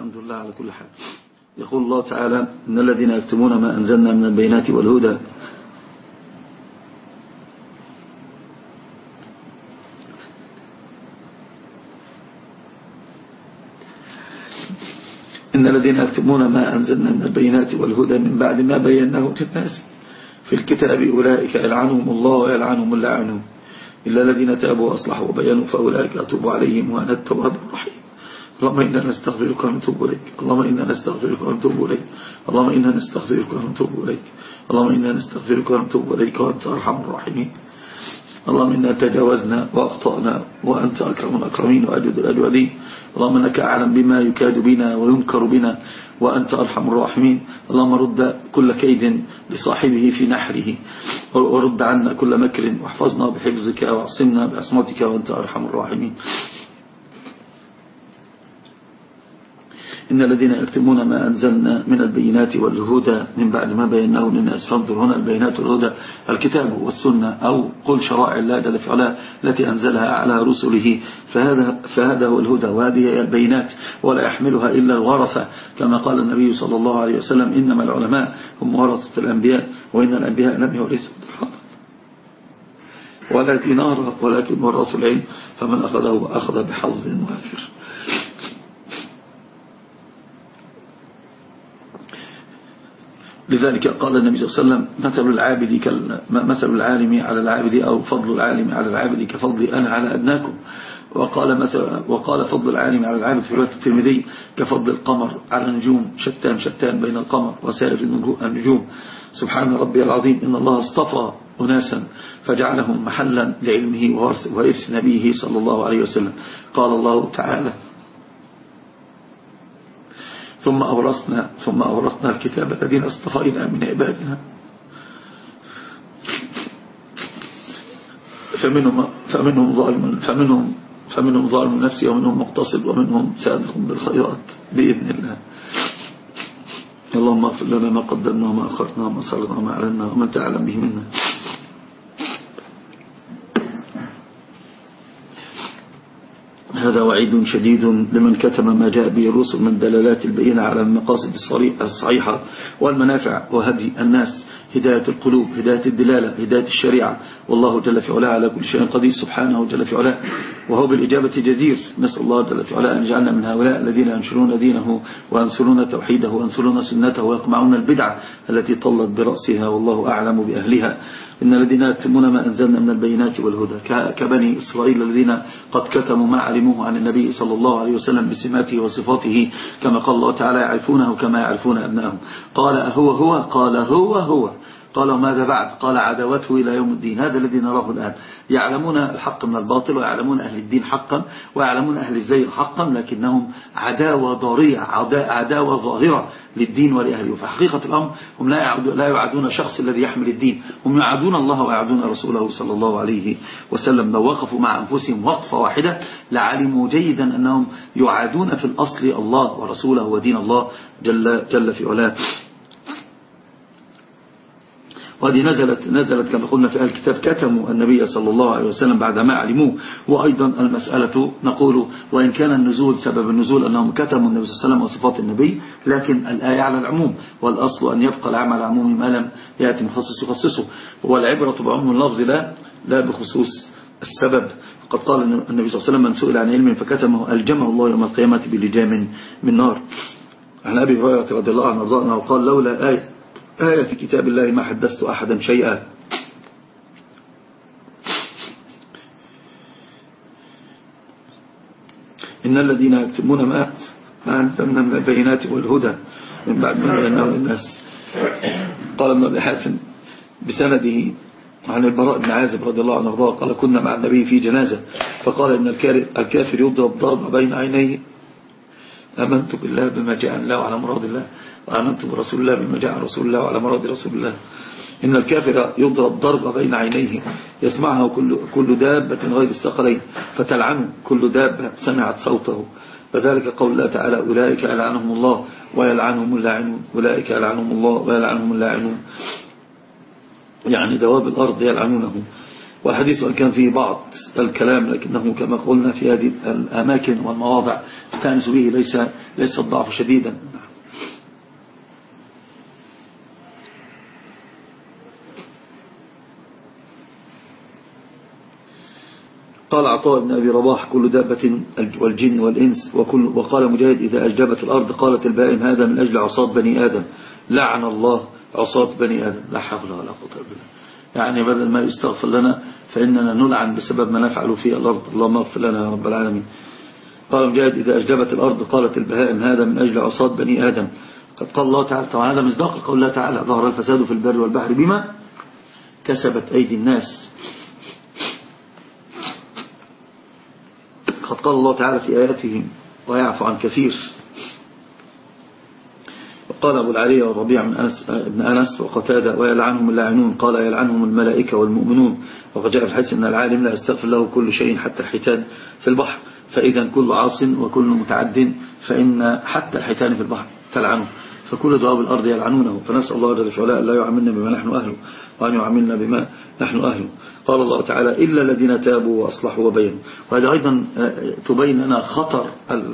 الحمد لله على كل حال. يقول الله تعالى إن الذين يكتمون ما أنزلنا من البينات والهدى إن الذين يكتمون ما أنزلنا من البينات والهدى من بعد ما بيناه للناس في الكتاب أولئك يلعنهم الله ويلعنهم اللاعنون إلا الذين تابوا وأصلحوا وبينوا فأولئك أتوب عليهم وأنا التواب الرحيم. اللهم إنا نستغفرك ونتوب إليك. اللهم إنا نستغفرك ونتوب إليك. اللهم إنا نستغفرك ونتوب إليك. اللهم إنا نستغفرك ونتوب إليك. وأنت أرحم الراحمين. اللهم إنا تجاوزنا وأخطأنا وأنت أكرم الأكرمين وأجود الأجودين. اللهم أنك أعلم بما يكاد بنا وينكر بنا وأنت أرحم الراحمين. اللهم رد كل كيد لصاحبه في نحره ورد عنا كل مكر. واحفظنا بحفظك وأعصمنا بعصمتك وأنت أرحم الراحمين. إن الذين يكتمون ما أنزلنا من البينات والهدى من بعد ما بيناه للناس فانظر هنا البينات والهدى الكتاب والسنة أو قل شرائع الله جل في علاه التي أنزلها على رسله فهذا, فهذا هو الهدى وهذه هي البينات ولا يحملها إلا الورثة كما قال النبي صلى الله عليه وسلم إنما العلماء هم ورثة الأنبياء وإن الأنبياء لم يورثوا. ولا دينار ولكن ورثوا العلم فمن أخذه أخذ بحظ وافر. لذلك قال النبي صلى الله عليه وسلم مثل العابد مثل العالم على العابد أو فضل العالم على العابد كفضل أنا على أدناكم. وقال مثل وقال فضل العالم على العابد في رواية الترمذي كفضل القمر على النجوم شتان شتان بين القمر وسائر النجوم. سبحان ربي العظيم إن الله اصطفى أناسا فجعلهم محلا لعلمه وإرث نبيه صلى الله عليه وسلم. قال الله تعالى ثم أورثنا ثم أورثنا الكتاب الذين اصطفينا من عبادنا. فمنهم فمنهم ظالم فمنهم فمنهم ظالم نفسي ومنهم مقتصد ومنهم سابق بالخيرات بإذن الله. اللهم اغفر لنا ما قدمنا وما أخرنا وما صرنا وما أعلنا وما تعلم به منا. هذا وعيد شديد لمن كتم ما جاء به الرسل من دلالات البينة على المقاصد الصحيحة والمنافع وهدي الناس. هداية القلوب هداية الدلالة هداية الشريعة. والله جل في علاه على كل شيء قدير. سبحانه جل في علاه. وهو بالإجابة جدير. نسأل الله جل في علاه أن يجعلنا من هؤلاء الذين ينشرون دينه وينصرون توحيده وينصرون سنته ويقمعون البدع التي طلت برأسها. والله أعلم بأهلها. إن الذين يكتمون ما أنزلنا من البينات والهدى كبني إسرائيل الذين قد كتموا ما علموه عن النبي صلى الله عليه وسلم بسماته وصفاته كما قال الله تعالى يعرفونه كما يعرفون أبنائهم قال هو هو قال هو هو. قال وماذا بعد؟ قال عداوته إلى يوم الدين. هذا الذي نراه الآن. يعلمون الحق من الباطل ويعلمون أهل الدين حقا ويعلمون أهل الزير حقا لكنهم عداوة ضارية عداوة ظاهرة للدين ولأهله فحقيقة الأمر هم لا يعادون الشخص الذي يحمل الدين. هم يعادون الله ويعادون رسوله صلى الله عليه وسلم. لو وقفوا مع أنفسهم وقفة واحدة لعلموا جيدا أنهم يعادون في الأصل الله ورسوله ودين الله جل, جل في علاه. وهذه نزلت نزلت كما قلنا في الكتاب كتموا النبي صلى الله عليه وسلم بعد ما علموه. وأيضا المسألة نقول وإن كان النزول سبب النزول أنهم كتموا النبي صلى الله عليه وسلم وصفات النبي لكن الآية على العموم والأصل أن يبقى العمل العمومي ما لم يأتي مخصص يخصصه. والعبرة بعموم اللفظ لا لا بخصوص السبب. قد قال النبي صلى الله عليه وسلم من سئل عن علم فكتمه الجمع الله يوم القيامة بلجام من نار. عن أبي هريرة رضي الله عنه وقال لولا آية آية في كتاب الله ما حدثت أحدا شيئا. إن الذين يكتمون ما أنزلنا من البينات والهدى من بعد ما بيناه للناس. قال ابن أبي حاتم بسنده عن البراء بن عازب رضي الله عنه قال كنا مع النبي في جنازة. فقال إن الكافر يضرب ضرب بين عينيه. آمنت بالله بما جاء الله وعلى مراد الله. وآمنت برسول الله بما جاء رسول الله وعلى مراد رسول الله. إن الكافر يضرب ضرب بين عينيه يسمعها كل, كل دابة غير الثقلين فتلعنه كل دابة سمعت صوته. فذلك قول الله تعالى أولئك يلعنهم الله ويلعنهم اللاعنون. أولئك يلعنهم الله ويلعنهم اللاعنون. يعني دواب الأرض يلعنونه. والحديث وإن كان فيه بعض الكلام لكنه كما قلنا في هذه الأماكن والمواضع تأنس به ليس, ليس الضعف شديدا. قال عطاء بن أبي رباح كل دابة والجن والإنس وكل وقال مجاهد إذا أجدبت الأرض قالت البائم هذا من أجل عصاة بني آدم. لعن الله عصاة بني آدم. لا حول ولا قوة إلا بالله. يعني بدل ما يستغفر لنا فإننا نلعن بسبب ما نفعل في الأرض. اللهم اغفر لنا يا رب العالمين. قال مجاهد إذا أجدبت الأرض قالت البهائم هذا من أجل عصاة بني آدم. قد قال الله تعالى طبعا هذا مصداق قول الله تعالى. ظهر الفساد في البر والبحر بما كسبت أيدي الناس. قد قال الله تعالى في آياته ويعفو عن كثير. قال أبو العلي والربيع من أنس ابن أنس وقتادة ويلعنهم اللاعنون. قال يلعنهم الملائكة والمؤمنون. وقد جاء في الحديث أن العالم لا يستغفر له كل شيء حتى الحيتان في البحر. فإذا كل عاص وكل متعد فإن حتى الحيتان في البحر تلعنه. فكل دعاء الأرض يلعنونه. فنسأل الله جل وعلا لا يعملنا بما نحن أهله وأن يعملنا بما نحن أهله. قال الله تعالى إلا الذين تابوا وأصلحوا وبينوا. وهذا أيضا آه، تبين لنا خطر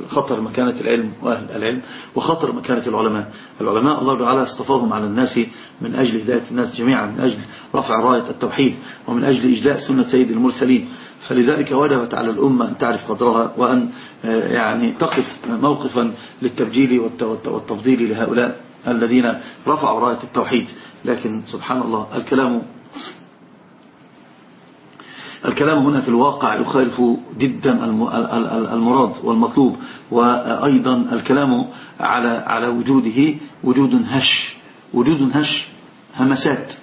خطر مكانة العلم وأهل العلم وخطر مكانة العلماء. العلماء الله تعالى اصطفاهم على الناس من أجل هداية الناس جميعا من أجل رفع راية التوحيد ومن أجل إجلاء سنة سيد المرسلين. فلذلك وجبت على الأمة أن تعرف قدرها وأن يعني تقف موقفا للتبجيل والتفضيل لهؤلاء الذين رفعوا راية التوحيد. لكن سبحان الله الكلام الكلام هنا في الواقع يخالف جدا المراد والمطلوب وأيضا الكلام على على وجوده وجود هش. وجود هش همسات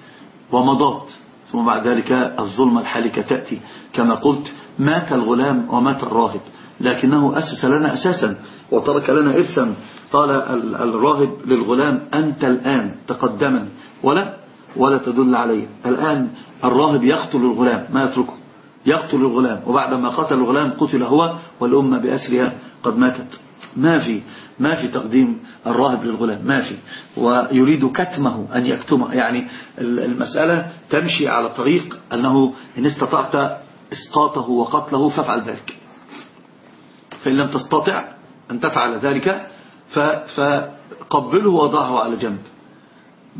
ومضات ثم بعد ذلك الظلمة الحالكة تأتي كما قلت مات الغلام ومات الراهب. لكنه أسس لنا أساسا وترك لنا إرثا قال الراهب للغلام أنت الآن تقدما ولا ولا تدل عليه الآن الراهب يقتل الغلام ما يتركه. يقتل الغلام وبعدما قتل الغلام قتل هو والأمة بأسرها قد ماتت. ما في ما في تقديم الراهب للغلام ما في. ويريد كتمه أن يكتمه. يعني المسألة تمشي على طريق أنه إن استطعت إسقاطه وقتله فافعل ذلك. فإن لم تستطع أن تفعل ذلك فقبله وضعه على جنب.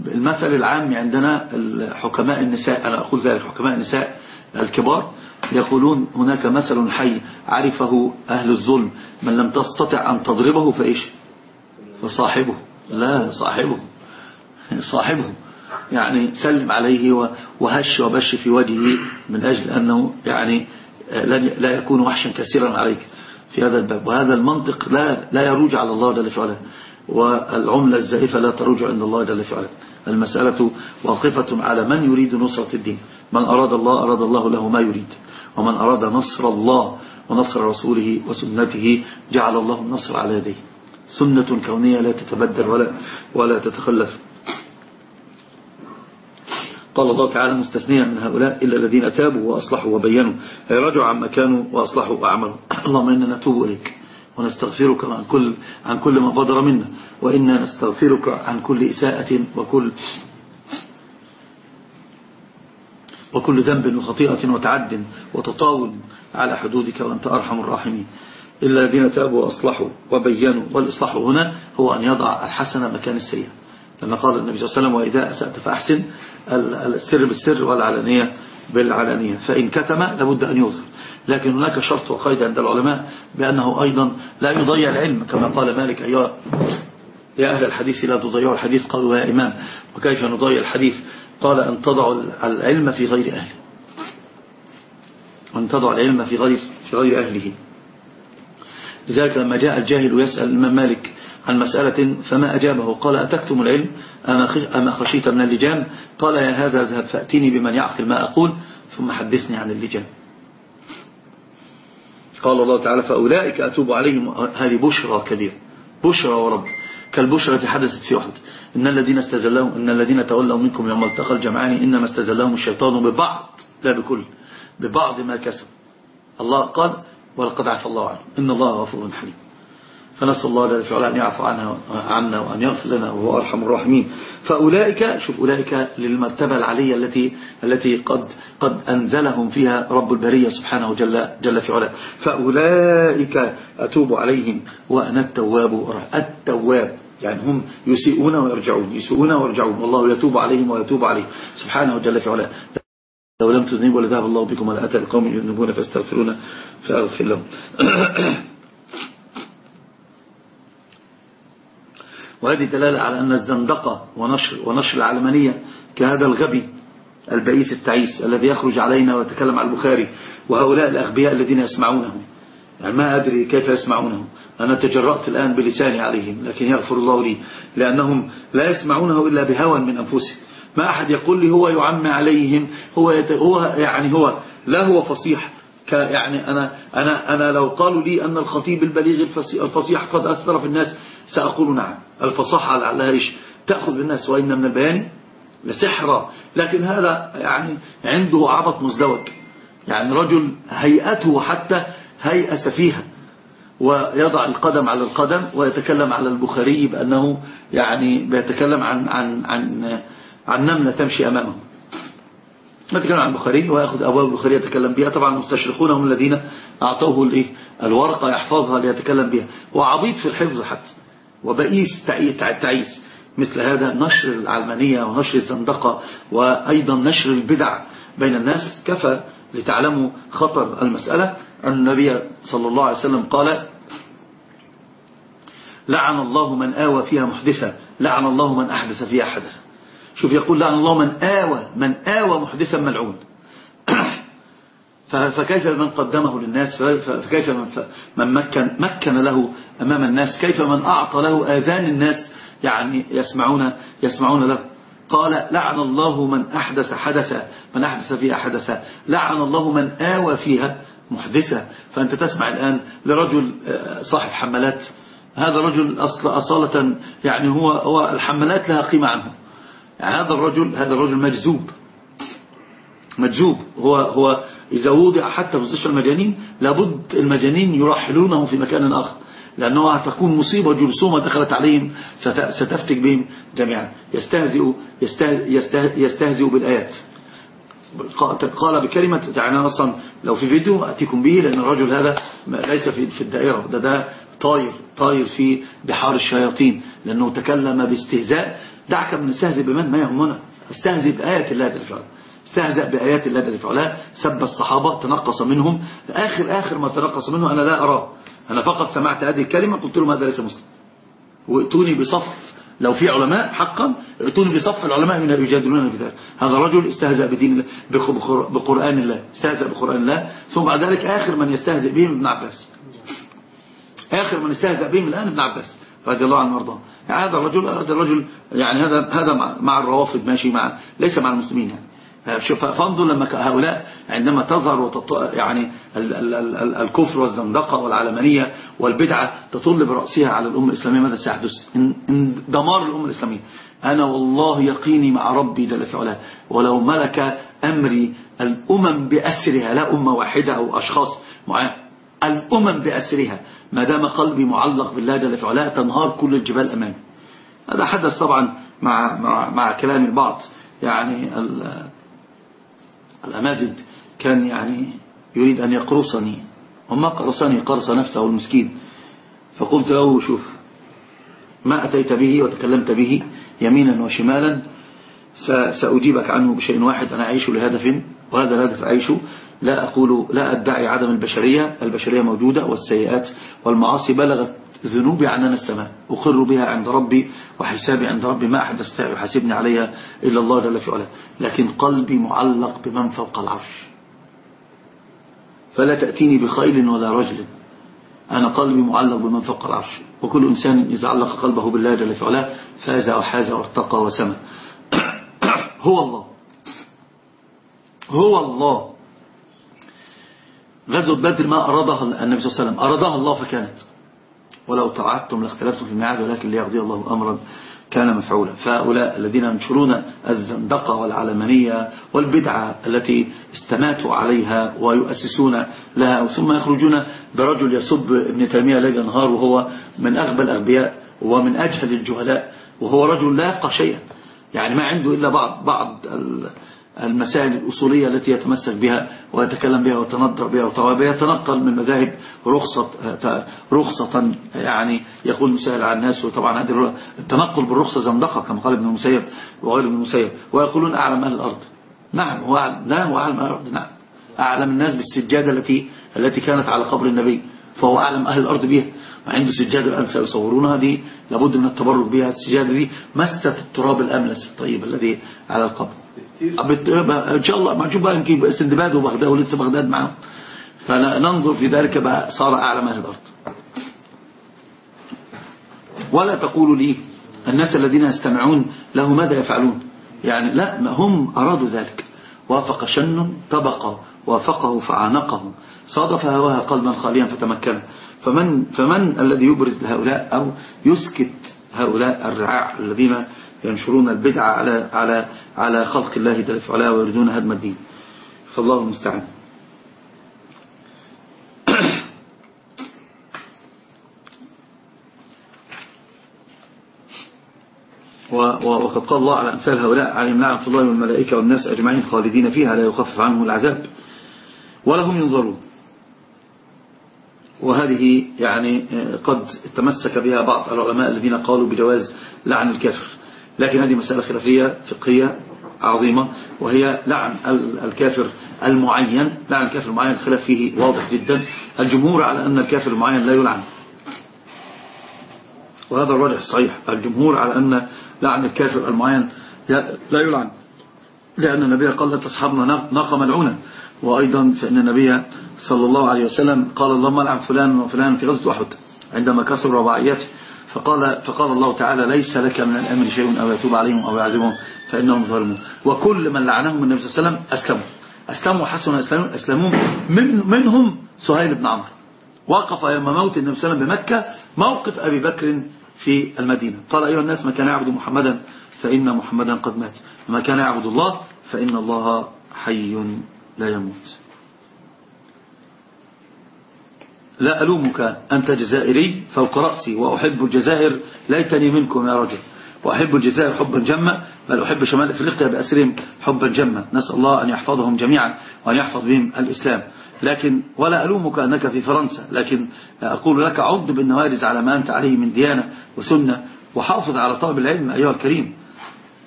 المثل العام عندنا حكماء النساء أنا أقول ذلك حكماء النساء الكبار يقولون هناك مثل حي عرفه أهل الظلم من لم تستطع أن تضربه فإيش؟ فصاحبه. لا صاحبه. صاحبه. يعني سلم عليه وهش وبش في وجهه من أجل أنه يعني لا يكون وحشا كثيرا عليك. في هذا الباب. وهذا المنطق لا لا يروج على الله جل وعلا والعملة الزائفة لا تروج عند الله جل وعلا المسألة واقفة على من يريد نصرة الدين. من أراد الله أراد الله له ما يريد. ومن أراد نصر الله ونصر رسوله وسنته جعل الله النصر على يديه. سنة كونية لا تتبدل ولا, ولا تتخلف. قال الله تعالى مستثنيا من هؤلاء إلا الذين تابوا وأصلحوا وبينوا. أي رجعوا عما كانوا وأصلحوا وأعملوا. اللهم إنا نتوب إليك ونستغفرك عن كل, عن كل ما بدر منا وإنا نستغفرك عن كل إساءة وكل وكل ذنب وخطيئة وتعد وتطاول على حدودك وأنت أرحم الراحمين. إلا الذين تابوا وأصلحوا وبينوا والإصلاح هنا هو أن يضع الحسن مكان السيئة. كما قال النبي صلى الله عليه وسلم وإذا أسأت فأحسن السر بالسر والعلانية بالعلانية فإن كتم لابد أن يظهر. لكن هناك شرط وقيد عند العلماء بأنه أيضا لا يضيع العلم كما قال مالك أيها يا أهل الحديث لا تضيعوا الحديث قالوا يا إمام وكيف نضيع الحديث؟ قال أن تضع العلم في غير أهله. أن تضع العلم في غير, في غير أهله. لذلك لما جاء الجاهل يسأل الإمام مالك عن مسألة فما أجابه؟ قال أتكتم العلم؟ أما خشيت من اللجام؟ قال يا هذا اذهب فأتيني بمن يعقل ما أقول ثم حدثني عن اللجام. قال الله تعالى فأولئك أتوب عليهم. هذه بشرى كبيرة. بشرى ورب كالبشرة حدثت في أحد. إن الذين استزلهم إن الذين تولوا منكم يوم التقى الجمعان إنما استزلهم الشيطان ببعض لا بكل. ببعض ما كسب. الله قال ولقد عفى الله عنه إن الله غفور حليم. فنسأل الله جل وعلا أن يعفو عنها عنا وأن يغفر لنا وهو أرحم الراحمين. فأولئك شوف أولئك للمرتبة العلية التي التي قد قد أنزلهم فيها رب البرية سبحانه جل جل في علا فأولئك أتوب عليهم وأنا التواب التواب. يعني هم يسيئون ويرجعون يسيئون ويرجعون. والله يتوب عليهم ويتوب عليهم سبحانه جل في علا لو لم تذنبوا لذهب الله بكم ولا أتى بقوم يذنبون فاستغفرون فأغفر لهم. وهذه دلالة على أن الزندقة ونشر, ونشر العلمانية كهذا الغبي البئيس التعيس الذي يخرج علينا ويتكلم على البخاري وهؤلاء الأغبياء الذين يسمعونه يعني ما أدري كيف يسمعونه أنا تجرأت الآن بلساني عليهم لكن يغفر الله لي لأنهم لا يسمعونه إلا بهوى من أنفسهم. ما أحد يقول لي هو يعمى عليهم هو, هو يعني هو لا هو فصيح. يعني أنا, أنا, أنا لو قالوا لي أن الخطيب البليغ الفصيح قد أثر في الناس سأقول نعم. الفصاحة لعلها إيش؟ تأخذ بالناس وإن من البيان لسحرة لكن هذا يعني عنده عبط مزدوج. يعني رجل هيئته حتى هيئة سفيهة ويضع القدم على القدم ويتكلم على البخاري بأنه يعني بيتكلم عن عن عن عن نملة تمشي أمامه. يتكلم عن البخاري ويأخذ أبواب البخاري يتكلم بها. طبعا المستشرقون هم الذين أعطوه الورقة يحفظها ليتكلم بها. وعبيط في الحفظ حتى. وبئيس تعيس مثل هذا نشر العلمانية ونشر الزندقة وأيضا نشر البدع بين الناس. كفى لتعلموا خطر المسألة؟ أن النبي صلى الله عليه وسلم قال لعن الله من آوى فيها محدثة لعن الله من أحدث فيها حدث شوف يقول لعن الله من آوى من آوى محدثا ملعون. فكيف من قدمه للناس؟ فكيف من مكن, مكن له أمام الناس؟ كيف من أعطى له آذان الناس؟ يعني يسمعون, يسمعون له. قال لعن الله من أحدث حدثا من أحدث فيها حدثا لعن الله من آوى فيها محدثة فأنت تسمع الآن لرجل آه، صاحب حملات. هذا رجل أصل أصالة يعني هو, هو الحملات لها قيمة عنه. هذا الرجل هذا الرجل مجذوب. مجذوب. هو هو إذا وضع حتى في مستشفى المجانين لابد المجانين يرحلونه في مكان آخر لأنه تكون مصيبة جرثومة دخلت عليهم ستفتك بهم جميعا. يستهزئ, يستهزئ, بالآيات. قال بكلمة يعني أصلا لو في فيديو أتيكم به لأن الرجل هذا ليس في الدائرة. ده ده طاير طاير في بحار الشياطين لأنه تكلم باستهزاء. دعك من استهزئ بمن؟ ما يهمنا. استهزئ بآيات الله جل استهزأ بآيات الله جل وعلا. سب الصحابة تنقص منهم. آخر آخر ما تنقص منه أنا لا أراه. أنا فقط سمعت هذه الكلمة قلت لهم هذا ليس مسلم. وائتوني بصف لو في علماء حقا ائتوني بصف العلماء من يجادلون في ذلك. هذا رجل استهزأ بدين بقرآن الله استهزأ بقرآن الله. ثم بعد ذلك آخر من يستهزئ بهم ابن عباس. آخر من استهزأ بهم الآن ابن عباس رضي الله عنه وأرضاه. هذا الرجل هذا الرجل يعني هذا هذا مع الروافض ماشي مع ليس مع المسلمين يعني. شوف فانظر لما هؤلاء عندما تظهر يعني الكفر والزندقة والعلمانية والبدعة تطل برأسها على الأمة الإسلامية. ماذا سيحدث؟ إن دمار الأمة الإسلامية. أنا والله يقيني مع ربي جل في علاه. ولو ملك أمري الأمم بأسرها لا أمة واحدة أو أشخاص معين الأمم بأسرها ما دام قلبي معلق بالله جل في علاه تنهار كل الجبال أمامي. هذا حدث طبعا مع, مع, مع كلام البعض. يعني الأمازد كان يعني يريد أن يقرصني. وما قرصني قرص نفسه المسكين. فقلت له شوف ما أتيت به وتكلمت به يمينا وشمالا سأجيبك عنه بشيء واحد أنا أعيش لهدف وهذا الهدف أعيشه. لا أقول لا أدعي عدم البشرية البشرية موجودة والسيئات والمعاصي بلغت ذنوبي عنان السماء. أقر بها عند ربي وحسابي عند ربي ما أحد يستطيع يحاسبني عليها إلا الله جل في علاه. لكن قلبي معلق بمن فوق العرش. فلا تأتيني بخيل ولا رجل. أنا قلبي معلق بمن فوق العرش. وكل إنسان إذا علق قلبه بالله جل في علاه فاز وحاز وارتقى وسمى هو الله. هو الله. غزوة بدر ما أرادها النبي صلى الله عليه وسلم. أرادها الله فكانت. ولو تعدتم لاختلفتم في الميعاد ولكن ليقضي الله أمرا كان مفعولا. فهؤلاء الذين ينشرون الزندقة والعلمانية والبدعة التي استماتوا عليها ويؤسسون لها ثم يخرجون برجل يسب ابن تيمية ليل نهار وهو من أغبى الأغبياء ومن أجهل الجهلاء وهو رجل لا يفقه شيئا. يعني ما عنده إلا بعض بعض المسائل الأصولية التي يتمسك بها ويتكلم بها ويتنظر بها ويتنقل من مذاهب رخصة, رخصة يعني يقول مسهل على الناس وطبعا هذه التنقل بالرخصة زندقة كما قال ابن المسيب وغير ابن المسيب ويقولون أعلم أهل الأرض. نعم هو أعلم لا هو أعلم أهل الأرض نعم. أعلم الناس بالسجادة التي التي كانت على قبر النبي فهو أعلم أهل الأرض بها. عنده سجادة الآن سيصورونها دي لابد من التبرك بها السجادة دي مست التراب الأملس الطيب الذي على القبر. إن شاء الله ما نشوف بقى يمكن سندباد وبغداد ولسه بغداد معاهم. فننظر في ذلك بقى صار اعلم أهل الأرض. ولا تقولوا لي الناس الذين يستمعون له ماذا يفعلون؟ يعني لا هم أرادوا ذلك. وافق شن طبق وافقه فعانقه. صادف هواها قلبا خاليا فتمكن. فمن, فمن الذي يبرز لهؤلاء أو يسكت هؤلاء الرعاع الذين ينشرون البدعة على على على خلق الله جل وعلا ويريدون هدم الدين. فالله المستعان. وقد قال الله على أمثال هؤلاء عليهم لعنة الله والملائكة والناس أجمعين خالدين فيها لا يخفف عنهم العذاب ولا هم ينظرون. وهذه يعني قد تمسك بها بعض العلماء الذين قالوا بجواز لعن الكافر. لكن هذه مسألة خلافية فقهية عظيمة وهي لعن الكافر المعين لعن الكافر المعين الخلاف فيه واضح جدا. الجمهور على أن الكافر المعين لا يلعن. وهذا الراجح الصحيح الجمهور على أن لعن الكافر المعين لا يلعن. لأن النبي قال لا تصحبنا ناقة ملعونة وأيضا فإن النبي صلى الله عليه وسلم قال اللهم لعن فلان وفلان في غزوة أحد عندما كسر رباعيته. فقال, فقال الله تعالى ليس لك من الأمر شيء أو يتوب عليهم أو يعذبهم فإنهم ظالمون. وكل من لعنهم النبي صلى الله عليه وسلم أسلموا. أسلموا وحسنوا أسلموا, أسلموا من منهم سهيل بن عمرو. وقف يوم موت النبي صلى الله عليه وسلم بمكة موقف أبي بكر في المدينة. قال أيها الناس ما كان يعبد محمدا فإن محمدا قد مات. وما كان يعبد الله فإن الله حي لا يموت. لا ألومك أنت جزائري فوق رأسي وأحب الجزائر ليتني منكم يا رجل. وأحب الجزائر حبا جما بل أحب شمال أفريقيا بأسرهم حبا جما نسأل الله أن يحفظهم جميعا وأن يحفظ بهم الإسلام. لكن ولا ألومك أنك في فرنسا. لكن أقول لك عض بالنوارز على ما أنت عليه من ديانة وسنة وحافظ على طالب العلم أيها الكريم.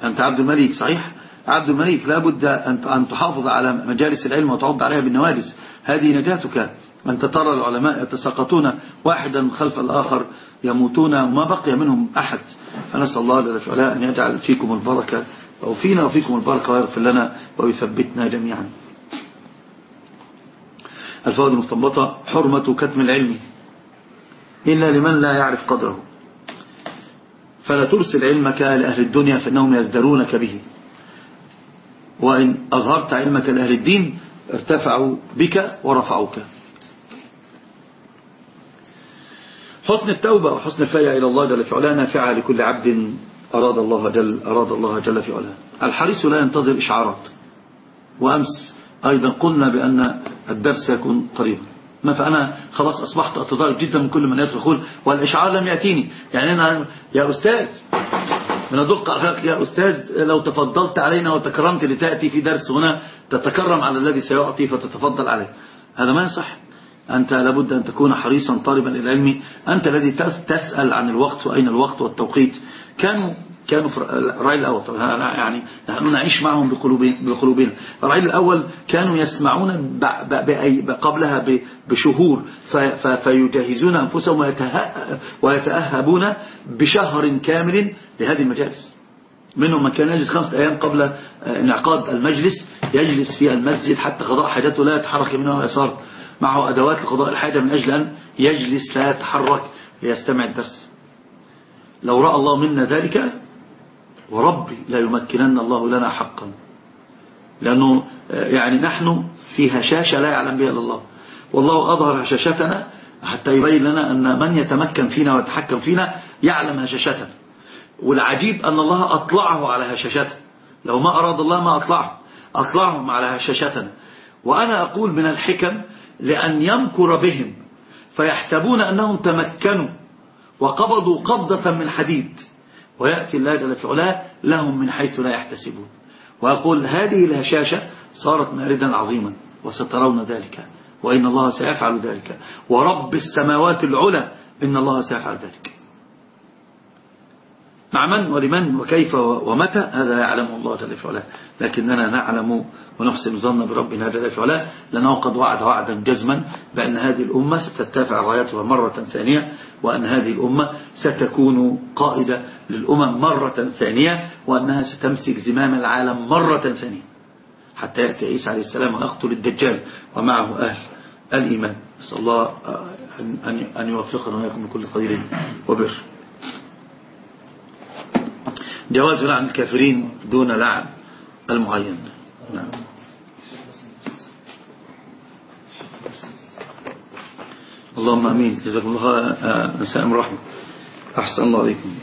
أنت عبد الملك صحيح؟ عبد الملك لابد أن تحافظ على مجالس العلم وتعض عليها بالنوارز هذه نجاتك. أنت ترى العلماء يتساقطون واحدا خلف الآخر يموتون وما بقي منهم أحد. فنسأل الله جل وعلا أن يجعل فيكم البركة أو فينا وفيكم البركة ويغفر لنا ويثبتنا جميعا. الفوائد المستنبطة حرمة كتم العلم. إلا لمن لا يعرف قدره. فلا ترسل علمك لأهل الدنيا فإنهم يزدرونك به. وإن أظهرت علمك لأهل الدين ارتفعوا بك ورفعوك. حسن التوبة وحسن الفيع إلى الله جل في علاه نافعة لكل عبد أراد الله جل, أراد الله جل في علاه. الحريص لا ينتظر إشعارات. وأمس أيضا قلنا بأن الدرس يكون قريبا. ما فأنا خلاص أصبحت أتضايق جدا من كل من يدخل. والإشعار لم يأتيني. يعني أنا يا أستاذ من أدق يا أستاذ لو تفضلت علينا وتكرمت لتأتي في درس هنا تتكرم على الذي سيعطي فتتفضل عليه. هذا ما يصح. أنت لابد أن تكون حريصا طالبا للعلم أنت الذي تسأل عن الوقت وأين الوقت والتوقيت. كانوا كانوا في الرأي الأول يعني نحن نعيش معهم بقلوبنا. الرأي الأول كانوا يسمعون قبلها بشهور. فيجهزون أنفسهم ويتأهبون بشهر كامل لهذه المجالس. منهم من كان يجلس خمسة أيام قبل انعقاد المجلس يجلس في المسجد حتى قضاء حاجته لا يتحرك منه ولا يسار معه أدوات لقضاء الحاجة من أجل أن يجلس لا يتحرك ليستمع الدرس. لو رأى الله منا ذلك وربي لا يمكنن الله لنا حقا. لأنه يعني نحن في هشاشة لا يعلم بها الله. والله أظهر هشاشتنا حتى يبين لنا أن من يتمكن فينا ويتحكم فينا يعلم هشاشتنا. والعجيب أن الله أطلعه على هشاشته. لو ما أراد الله ما أطلعه. أطلعهم على هشاشتنا. وأنا أقول من الحكم لأن يمكر بهم فيحسبون أنهم تمكنوا وقبضوا قبضة من حديد. ويأتي الله جل في علاه لهم من حيث لا يحتسبون. ويقول هذه الهشاشة صارت ماردا عظيما وسترون ذلك وإن الله سيفعل ذلك. ورب السماوات العلى إن الله سيفعل ذلك. مع من ولمن وكيف ومتى؟ هذا يعلم الله جل في علاه. لكننا نعلم ونحسن ظن بربنا جل في علاه لأنه قد وعد وعدا جزما بأن هذه الأمة ستتفع رايتها مرة ثانية وأن هذه الأمة ستكون قائدة للأمم مرة ثانية وأنها ستمسك زمام العالم مرة ثانية. حتى يأتي عيسى عليه السلام ويقتل الدجال ومعه أهل الإيمان. نسأل الله أن يوفقنا ويكون بكل خير وبر. جواز لعن الكافرين دون لعن المعين. نعم. اللهم آمين. جزاكم الله نسائم رحمه أحسن الله عليكم